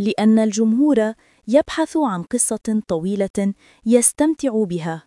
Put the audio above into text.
لأن الجمهور يبحث عن قصة طويلة يستمتع بها.